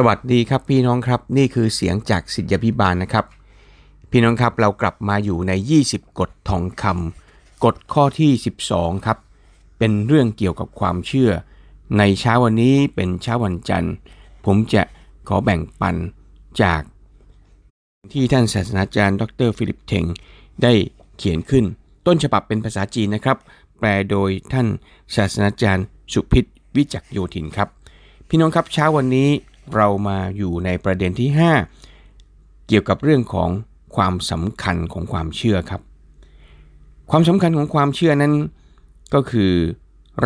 สวัสดีครับพี่น้องครับนี่คือเสียงจากสิทธยพิบาลนะครับ พี่น้องครับเรากลับมาอยู่ใน 20 กฎทองคำกฎข้อที่ 12 ครับ เป็นเรื่องเกี่ยวกับความเชื่อ ในเช้าวันนี้เป็นเช้าวันจันทร์ ผมจะขอแบ่งปันจากที่ท่านศาสนาจารย์ ดรฟิลิปเทงได้เขียนขึ้น ต้นฉบับเป็นภาษาจีนนะครับ แปลโดยท่านศาสนาจารย์สุพิษวิจักโยธินครับ พี่น้องครับเช้าวันนี้ เรามาอยู่ในประเด็นที่ 5 เกี่ยวกับเรื่องของความสำคัญของความเชื่อครับ ความสำคัญของความเชื่อนั้น ก็คือ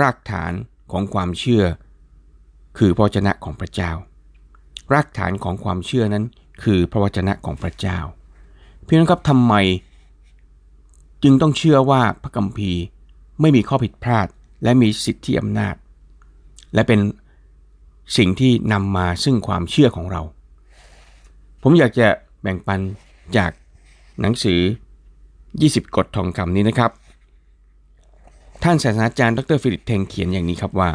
รากฐานของความเชื่อ คือพระวจนะของพระเจ้า รากฐานของความเชื่อนั้นคือพระวจนะของพระเจ้าพี่น้องครับทำไม จึงต้องเชื่อว่าพระคัมภีร์ไม่มีข้อผิดพลาด และมีสิทธิอำนาจ และเป็น สิ่งที่นำมาซึ่งความเชื่อของเรา ผมอยากจะแบ่งปันจากหนังสือ 20 กฎทองคำนี้นะครับ ท่านศาสนาจารย์ดรฟิลิปเทงเขียนอย่างนี้ครับว่า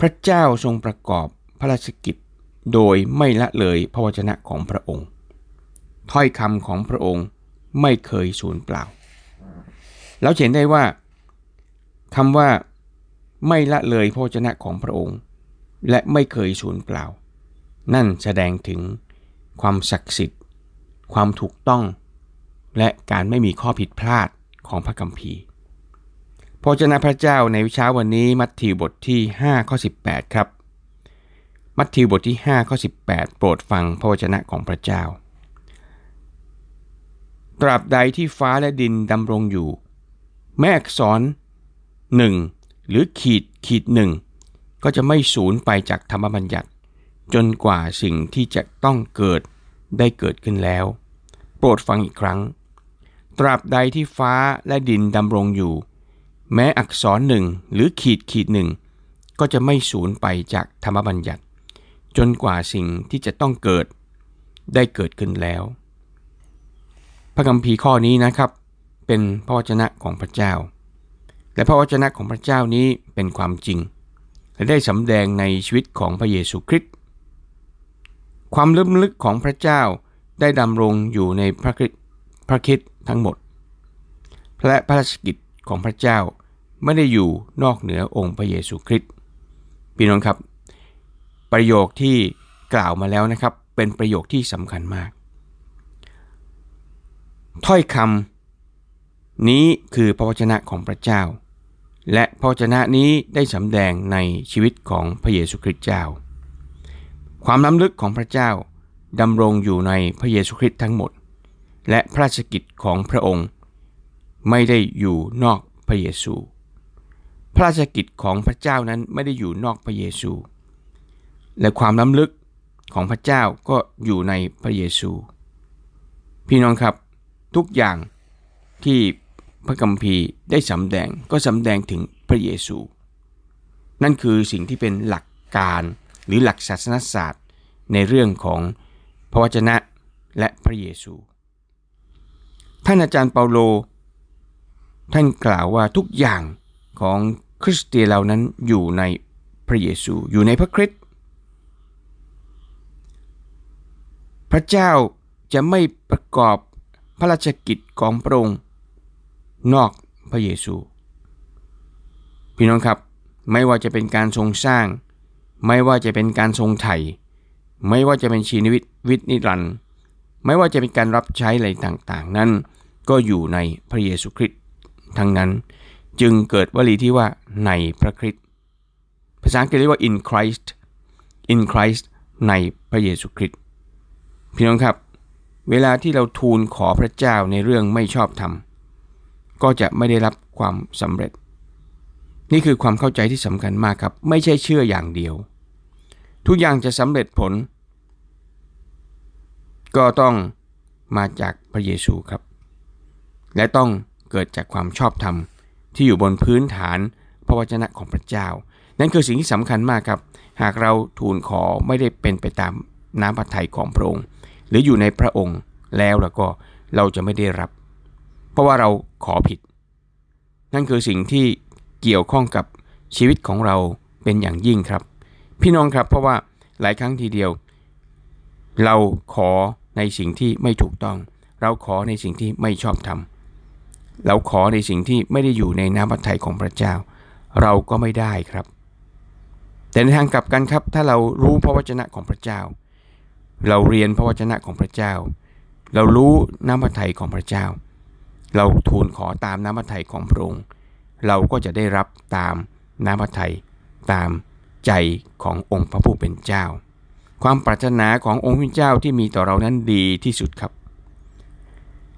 พระเจ้าทรงประกอบพระราชกิจโดยไม่ละเลยพระวจนะของพระองค์ ถ้อยคำของพระองค์ไม่เคยสูญเปล่า แล้วเห็นได้ว่าคำว่าไม่ละเลยพระวจนะของพระองค์ และไม่เคยสูญเปล่า นั่นแสดงถึงความศักดิ์สิทธิ์ ความถูกต้อง และการไม่มีข้อผิดพลาดของพระคัมภีร์พระเจ้าพระเจ้าในวิชาวันนี้มัทธิวบทที่5ข้อ18 ครับ มัทธิวบทที่5ข้อ18 โปรดฟังพระวจนะของพระเจ้า ตราบใดที่ฟ้าและดินดำรงอยู่ แม่อักษรหนึ่งหรือขีดขีดหนึ่ง ก็จะไม่สูญไปจากธรรมบัญญัติ จนกว่าสิ่งที่จะต้องเกิดได้เกิดขึ้นแล้ว โปรดฟังอีกครั้ง ตราบใดที่ฟ้าและดินดำรงอยู่ แม้อักษรหนึ่งหรือขีดขีดหนึ่ง ก็จะไม่สูญไปจากธรรมบัญญัติ จนกว่าสิ่งที่จะต้องเกิด ได้เกิดขึ้นแล้ว พระคัมภีร์ข้อนี้นะครับ เป็นพระวจนะของพระเจ้า และพระวจนะของพระเจ้านี้เป็นความจริง และได้สำแดงในชีวิตของพระเยซูคริสต์ความลึกลึกของพระเจ้าได้ดำรงอยู่ในพระคิดพระคิดทั้งหมด และพระราชกิจของพระเจ้าไม่ได้อยู่นอกเหนือองค์พระเยซูคริสต์พี่น้องครับ ประโยคที่กล่าวมาแล้วนะครับ เป็นประโยคที่สำคัญมาก ถ้อยคำนี้คือพระวจนะของพระเจ้า และพระชนะนี้ได้สำแดงในชีวิตของพระเยซูคริสต์เจ้า ความล้ำลึกของพระเจ้าดำรงอยู่ในพระเยซูคริสต์ทั้งหมด และพระราชกิจของพระองค์ ไม่ได้อยู่นอกพระเยซู พระราชกิจของพระเจ้านั้นไม่ได้อยู่นอกพระเยซู และความล้ำลึกของพระเจ้าก็อยู่ในพระเยซู พี่น้องครับทุกอย่างที่ พระคัมภีร์ได้สำแดงก็สำแดงถึงพระเยซู นั่นคือสิ่งที่เป็นหลักการหรือหลักศาสนศาสตร์ ในเรื่องของพระวจนะและพระเยซู ท่านอาจารย์เปาโล ท่านกล่าวว่าทุกอย่างของคริสเตียนเรานั้นอยู่ในพระเยซูอยู่ในพระคริสต์พระเจ้าจะไม่ประกอบพระราชกิจของพระองค์ นอกพระเยซู พี่น้องครับไม่ว่าจะเป็นการทรงสร้าง ไม่ว่าจะเป็นการทรงไถ่ไม่ว่าจะเป็นชีวิตวิตนิรันด์ไม่ว่าจะเป็นการรับใช้อะไรต่างๆ นั้น ก็อยู่ในพระเยซูคริสต์ทั้งนั้นจึงเกิดวลีที่ว่าในพระคริสต์ภาษาอังกฤษเรียกว่า in Christ in Christ ในพระเยซูคริสต์พี่น้องครับ เวลาที่เราทูลขอพระเจ้าในเรื่องไม่ชอบธรรม ก็จะไม่ได้รับความสำเร็จ นี่คือความเข้าใจที่สำคัญมากครับ ไม่ใช่เชื่ออย่างเดียว ทุกอย่างจะสำเร็จผล ก็ต้องมาจากพระเยซูครับ และต้องเกิดจากความชอบธรรมที่อยู่บนพื้นฐานพระวจนะของพระเจ้า นั่นคือสิ่งที่สำคัญมากครับ หากเราทูลขอไม่ได้เป็นไปตามน้ำพระทัยของพระองค์ หรืออยู่ในพระองค์แล้วแล้วก็เราจะไม่ได้รับ เพราะว่าเราขอผิด นั่นคือสิ่งที่เกี่ยวข้องกับชีวิตของเราเป็นอย่างยิ่งครับ พี่น้องครับเพราะว่าหลายครั้งทีเดียว เราขอในสิ่งที่ไม่ถูกต้อง เราขอในสิ่งที่ไม่ชอบธรรมเราขอในสิ่งที่ไม่ได้อยู่ในน้ำพระทัยของพระเจ้า เราก็ไม่ได้ครับ แต่ในทางกลับกันครับ ถ้าเรารู้พระวจนะของพระเจ้า เราเรียนพระวจนะของพระเจ้า เรารู้น้ำพระทัยของพระเจ้า เราทูลขอตามน้ำพระทัยของพระองค์ เราก็จะได้รับตามน้ำพระทัยตามใจขององค์พระผู้เป็นเจ้า ความปรารถนาขององค์พระเจ้าที่มีต่อเรานั้นดีที่สุดครับ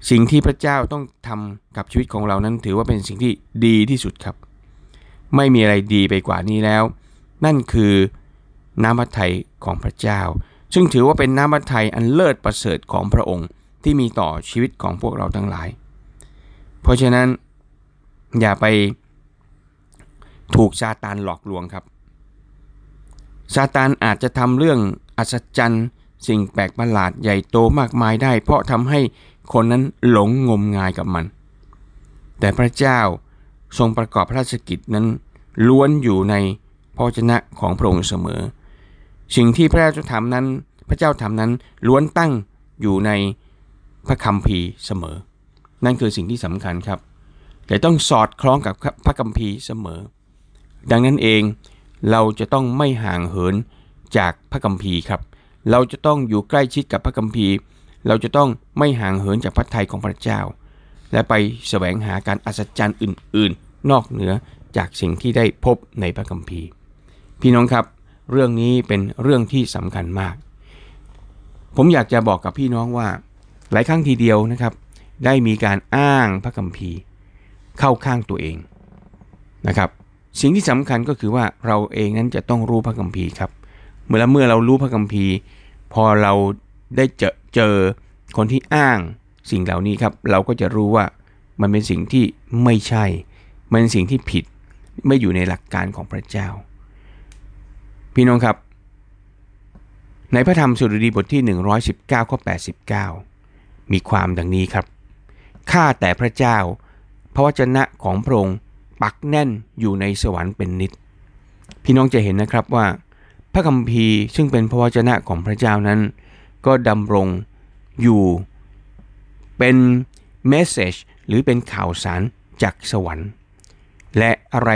สิ่งที่พระเจ้าต้องทำกับชีวิตของเรานั้นถือว่าเป็นสิ่งที่ดีที่สุดครับ ไม่มีอะไรดีไปกว่านี้แล้ว นั่นคือน้ำพระทัยของพระเจ้า ซึ่งถือว่าเป็นน้ำพระทัยอันเลิศประเสริฐของพระองค์ที่มีต่อชีวิตของพวกเราทั้งหลาย เพราะฉะนั้นอย่าไปถูกซาตานหลอกลวงครับซาตานอาจจะทำเรื่องอัศจรรย์ สิ่งแปลกประหลาดใหญ่โตมากมายได้ เพราะทำให้คนนั้นหลงงมงายกับมัน แต่พระเจ้าทรงประกอบพระราชกิจนั้น ล้วนอยู่ในพระชนะของพระองค์เสมอ สิ่งที่พระเจ้าทำนั้น พระเจ้าทำนั้นล้วนตั้งอยู่ในพระคัมภีร์เสมอ นั่นคือสิ่งที่สำคัญครับ แต่ต้องสอดคล้องกับพระคัมภีร์เสมอ ดังนั้นเองเราจะต้องไม่ห่างเหินจากพระคัมภีร์ครับ เราจะต้องอยู่ใกล้ชิดกับพระคัมภีร์ เราจะต้องไม่ห่างเหินจากพระทัยของพระเจ้า และไปแสวงหาการอัศจรรย์อื่น ๆ นอกเหนือจากสิ่งที่ได้พบในพระคัมภีร์ พี่น้องครับ เรื่องนี้เป็นเรื่องที่สำคัญมาก ผมอยากจะบอกกับพี่น้องว่า หลายครั้งทีเดียวนะครับ ได้มีการอ้างพระคัมภีร์เข้าข้างตัวเองนะครับสิ่งที่สำคัญก็คือว่าเราเองนั้นจะต้องรู้พระคัมภีร์ครับ เมื่อเมื่อเรารู้พระคัมภีร์ พอเราได้เจอเจอคนที่อ้างสิ่งเหล่านี้ครับ เราก็จะรู้ว่ามันเป็นสิ่งที่ไม่ใช่ มันเป็นสิ่งที่ผิดไม่อยู่ในหลักการของพระเจ้า พี่น้องครับ ในพระธรรมสุรดีบทที่ 119ข้อ89 มีความดังนี้ครับ ข้าแต่พระเจ้า พระวจนะของพระองค์ปักแน่นอยู่ในสวรรค์เป็นนิด พี่น้องจะเห็นนะครับว่า พระคัมภีร์ซึ่งเป็นพระวจนะของพระเจ้านั้น ก็ดำรงอยู่เป็นเมสเซจหรือเป็นข่าวสารจากสวรรค์ และอะไร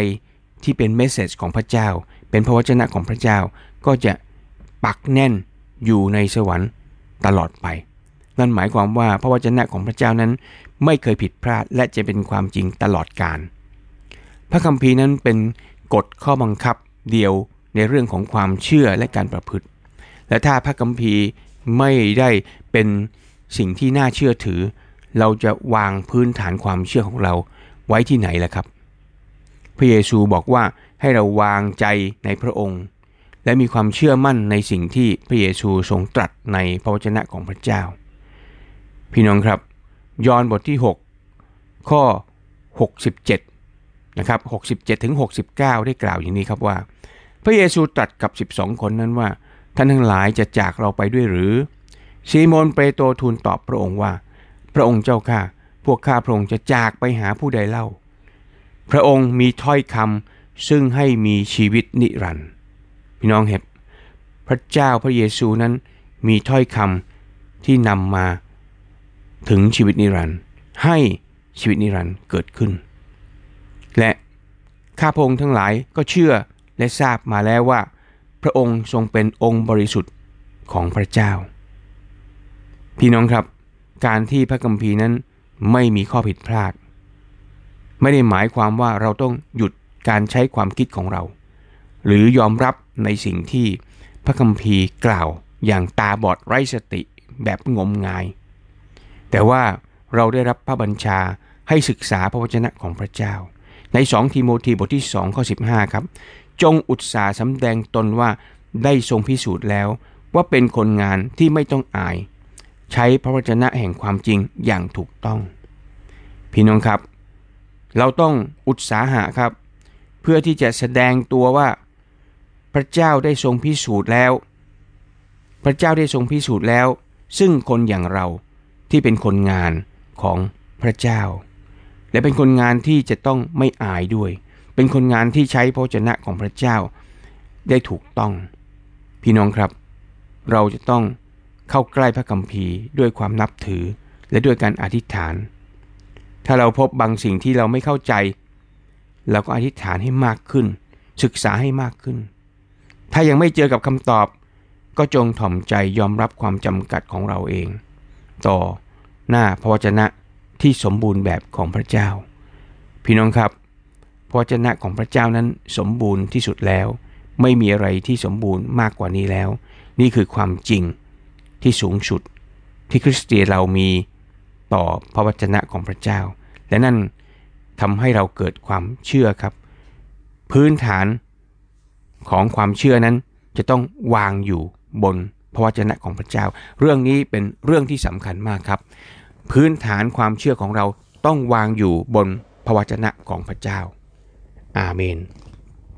ที่เป็นเมสเซจของพระเจ้า เป็นพระวจนะของพระเจ้าก็จะปักแน่นอยู่ในสวรรค์ตลอดไป นั่นหมายความว่าพระวจนะของพระเจ้านั้น ไม่เคยผิดพลาดและจะเป็นความจริงตลอดกาลพระคัมภีร์นั้นเป็นกฎข้อบังคับเดียวในเรื่องของความเชื่อและการประพฤติ และถ้าพระคัมภีร์ไม่ได้เป็นสิ่งที่น่าเชื่อถือ เราจะวางพื้นฐานความเชื่อของเราไว้ที่ไหนล่ะครับ พระเยซูบอกว่าให้เราวางใจในพระองค์ และมีความเชื่อมั่นในสิ่งที่พระเยซูทรงตรัสในพระวจนะของพระเจ้า พี่น้องครับ ยอห์นบทที่ 6 ข้อ 67นะครับ67ถึง69 ได้กล่าวอย่างนี้ครับว่า พระเยซูตรัสกับ 12 คนนั้นว่า ท่านทั้งหลายจะจากเราไปด้วยหรือ ซีโมนเปโตรทูลตอบพระองค์ว่า พระองค์เจ้าข้าพวกข้าพระองค์จะจากไปหาผู้ใดเล่า พระองค์มีถ้อยคำซึ่งให้มีชีวิตนิรันดร์พี่น้องเห็นพระเจ้าพระเยซูนั้นมีถ้อยคำที่นำมา ถึงชีวิตนิรันดร์ให้ชีวิตนิรันดร์เกิดขึ้น และข้าพงทั้งหลายก็เชื่อและทราบมาแล้วว่า พระองค์ทรงเป็นองค์บริสุทธิ์ของพระเจ้า พี่น้องครับ การที่พระคัมภีร์นั้นไม่มีข้อผิดพลาด ไม่ได้หมายความว่าเราต้องหยุดการใช้ความคิดของเรา หรือยอมรับในสิ่งที่พระคัมภีร์กล่าวอย่างตาบอดไร้สติแบบงมงาย แต่ว่าเราได้รับพระบัญชาให้ศึกษาพระวจนะของพระเจ้า ใน 2ทีโมธีบทที่ 2 ข้อ 15 ครับ จงอุตสาห์สำแดงตนว่าได้ทรงพิสูจน์แล้ว ว่าเป็นคนงานที่ไม่ต้องอาย ใช้พระวจนะแห่งความจริงอย่างถูกต้อง พี่น้องครับ เราต้องอุตสาหะครับ เพื่อที่จะแสดงตัวว่า พระเจ้าได้ทรงพิสูจน์แล้ว พระเจ้าได้ทรงพิสูจน์แล้ว ซึ่งคนอย่างเรา ที่เป็นคนงานของพระเจ้า และเป็นคนงานที่จะต้องไม่อายด้วย เป็นคนงานที่ใช้พระชนะของพระเจ้า ได้ถูกต้อง พี่น้องครับ เราจะต้องเข้าใกล้พระคัมภีร์ด้วยความนับถือและด้วยการอธิษฐาน ถ้าเราพบบางสิ่งที่เราไม่เข้าใจ เราก็อธิษฐานให้มากขึ้น ศึกษาให้มากขึ้น ถ้ายังไม่เจอกับคำตอบ ก็จงถ่อมใจยอมรับความจำกัดของเราเอง ต่อหน้าพระวจนะที่สมบูรณ์แบบของพระเจ้า พี่น้องครับ พระวจนะของพระเจ้านั้นสมบูรณ์ที่สุดแล้ว ไม่มีอะไรที่สมบูรณ์มากกว่านี้แล้ว นี่คือความจริงที่สูงสุดที่คริสเตียนเรามีต่อพระวจนะของพระเจ้า และนั่นทำให้เราเกิดความเชื่อครับ พื้นฐานของความเชื่อนั้นจะต้องวางอยู่บน พระวจนะของพระเจ้า เรื่องนี้เป็นเรื่องที่สำคัญมากครับ พื้นฐานความเชื่อของเราต้องวางอยู่บนพระวจนะของพระเจ้า อาเมน